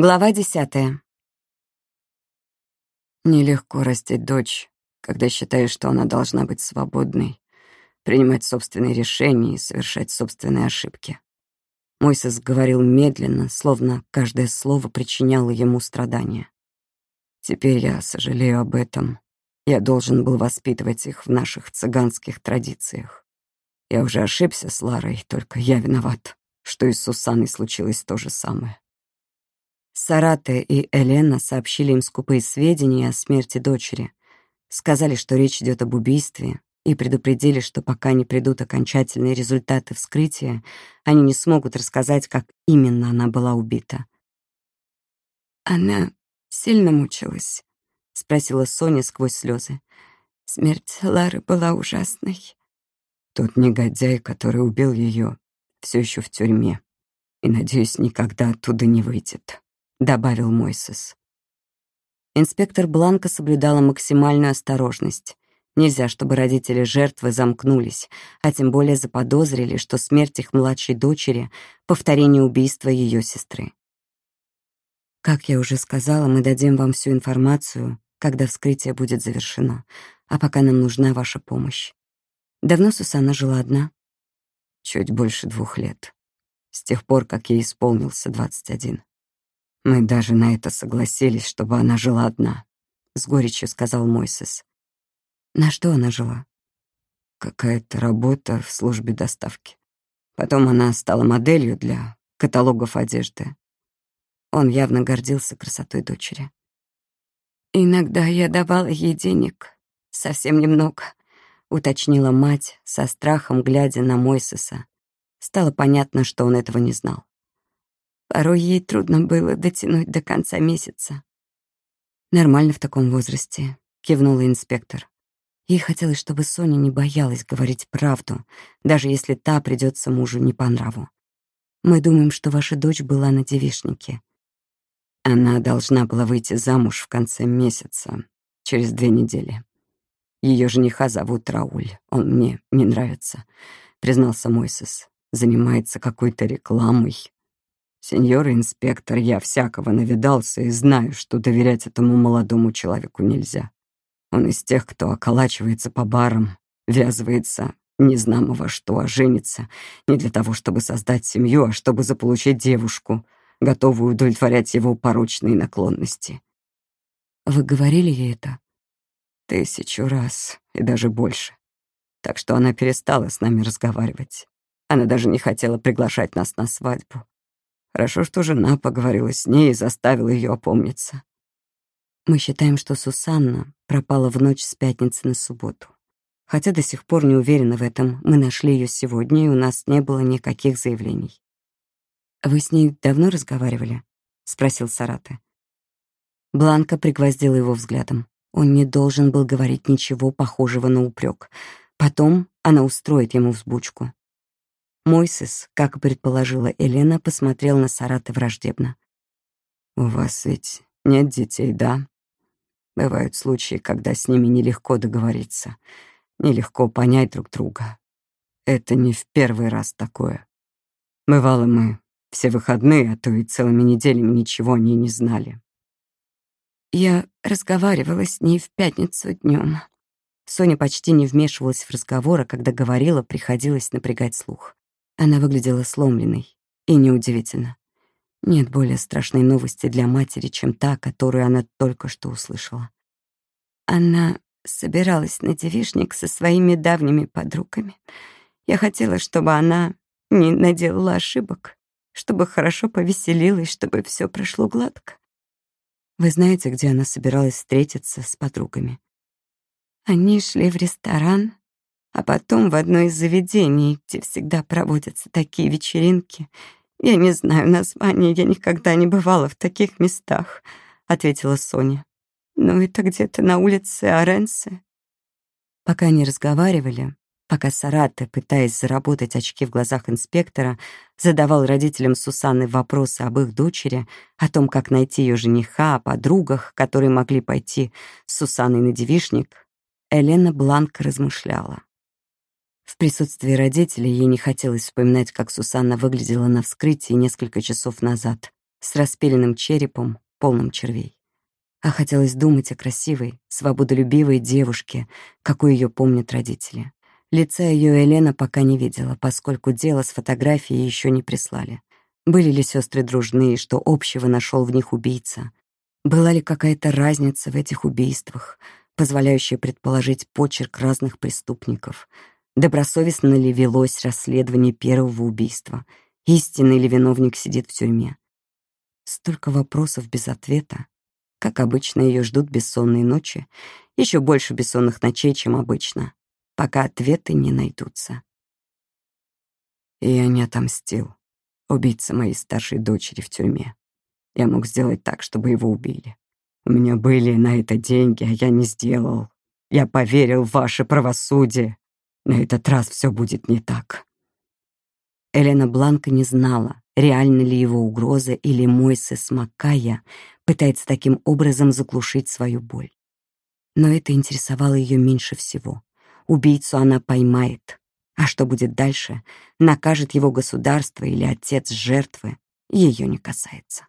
Глава десятая. Нелегко растить дочь, когда считаешь, что она должна быть свободной, принимать собственные решения и совершать собственные ошибки. Мойсес говорил медленно, словно каждое слово причиняло ему страдания. Теперь я сожалею об этом. Я должен был воспитывать их в наших цыганских традициях. Я уже ошибся с Ларой, только я виноват, что и с Сусанной случилось то же самое. Сарате и Элена сообщили им скупые сведения о смерти дочери, сказали, что речь идет об убийстве, и предупредили, что пока не придут окончательные результаты вскрытия, они не смогут рассказать, как именно она была убита. «Она сильно мучилась?» — спросила Соня сквозь слезы. «Смерть Лары была ужасной». Тот негодяй, который убил ее, все еще в тюрьме, и, надеюсь, никогда оттуда не выйдет», — добавил Мойсес. Инспектор Бланка соблюдала максимальную осторожность. Нельзя, чтобы родители жертвы замкнулись, а тем более заподозрили, что смерть их младшей дочери — повторение убийства ее сестры. Как я уже сказала, мы дадим вам всю информацию, когда вскрытие будет завершено, а пока нам нужна ваша помощь. Давно Сусанна жила одна? Чуть больше двух лет. С тех пор, как ей исполнился 21. Мы даже на это согласились, чтобы она жила одна, — с горечью сказал Мойсес. На что она жила? Какая-то работа в службе доставки. Потом она стала моделью для каталогов одежды. Он явно гордился красотой дочери. «Иногда я давала ей денег. Совсем немного», — уточнила мать, со страхом глядя на Мойсеса. Стало понятно, что он этого не знал. Порой ей трудно было дотянуть до конца месяца. «Нормально в таком возрасте», — кивнула инспектор. Ей хотелось, чтобы Соня не боялась говорить правду, даже если та придется мужу не по нраву. Мы думаем, что ваша дочь была на девишнике. Она должна была выйти замуж в конце месяца, через две недели. Ее жениха зовут Рауль, он мне не нравится, признался Мойсес. Занимается какой-то рекламой. Сеньор инспектор, я всякого навидался и знаю, что доверять этому молодому человеку нельзя. Он из тех, кто околачивается по барам, ввязывается незнамо во что, а женится не для того, чтобы создать семью, а чтобы заполучить девушку, готовую удовлетворять его порочные наклонности. Вы говорили ей это? Тысячу раз и даже больше. Так что она перестала с нами разговаривать. Она даже не хотела приглашать нас на свадьбу. Хорошо, что жена поговорила с ней и заставила ее опомниться. Мы считаем, что Сусанна пропала в ночь с пятницы на субботу. Хотя до сих пор не уверены в этом, мы нашли ее сегодня, и у нас не было никаких заявлений. «Вы с ней давно разговаривали?» — спросил Сараты. Бланка пригвоздила его взглядом. Он не должен был говорить ничего похожего на упрек. Потом она устроит ему взбучку. Мойсес, как и предположила Елена, посмотрел на Сараты враждебно. «У вас ведь нет детей, да?» Бывают случаи, когда с ними нелегко договориться, нелегко понять друг друга. Это не в первый раз такое. Бывало, мы все выходные, а то и целыми неделями ничего о ней не знали. Я разговаривала с ней в пятницу днем. Соня почти не вмешивалась в разговор, а когда говорила, приходилось напрягать слух. Она выглядела сломленной, и неудивительно. Нет более страшной новости для матери, чем та, которую она только что услышала. Она собиралась на девишник со своими давними подругами. Я хотела, чтобы она не наделала ошибок, чтобы хорошо повеселилась, чтобы все прошло гладко. Вы знаете, где она собиралась встретиться с подругами? Они шли в ресторан, а потом в одно из заведений, где всегда проводятся такие вечеринки — «Я не знаю названия, я никогда не бывала в таких местах», — ответила Соня. «Но это где-то на улице Оренсе». Пока они разговаривали, пока Сарате, пытаясь заработать очки в глазах инспектора, задавал родителям Сусанны вопросы об их дочери, о том, как найти ее жениха, о подругах, которые могли пойти с Сусанной на девишник, Елена Бланк размышляла. В присутствии родителей ей не хотелось вспоминать, как Сусанна выглядела на вскрытии несколько часов назад. с распиленным черепом, полным червей. А хотелось думать о красивой, свободолюбивой девушке, какой ее помнят родители. Лица ее Елена пока не видела, поскольку дело с фотографией еще не прислали. Были ли сестры дружны, что общего нашел в них убийца? Была ли какая-то разница в этих убийствах, позволяющая предположить почерк разных преступников? Добросовестно ли велось расследование первого убийства? Истинный ли виновник сидит в тюрьме? Столько вопросов без ответа. Как обычно, ее ждут бессонные ночи, еще больше бессонных ночей, чем обычно, пока ответы не найдутся. И я не отомстил. Убийца моей старшей дочери в тюрьме. Я мог сделать так, чтобы его убили. У меня были на это деньги, а я не сделал. Я поверил в ваше правосудие. На этот раз все будет не так. Элена Бланка не знала, реальна ли его угроза или Мойсес Маккая пытается таким образом заглушить свою боль. Но это интересовало ее меньше всего. Убийцу она поймает. А что будет дальше, накажет его государство или отец жертвы, ее не касается.